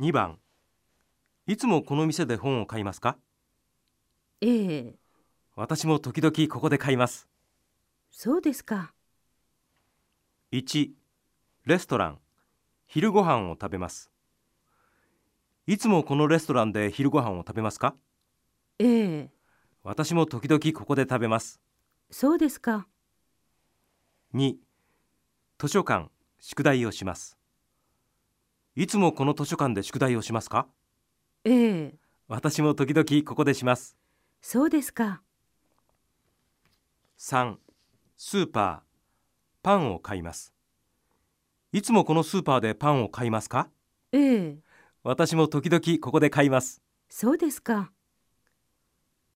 2番。いつもこの店で本を買いますか？ええ、私も時々ここで買います。そうですか。1レストラン。昼ご飯を食べます。いつもこのレストランで昼ご飯を食べますか？ええ、私も時々ここで食べます。そうですか。2図書館。宿題をしますいつもこの図書館で宿題をしますか？ええ、私も時々ここでします。そうですか。3スーパー。パンを買います。いつもこのスーパーでパンを買いますか？ええ、私も時々ここで買います。そうですか。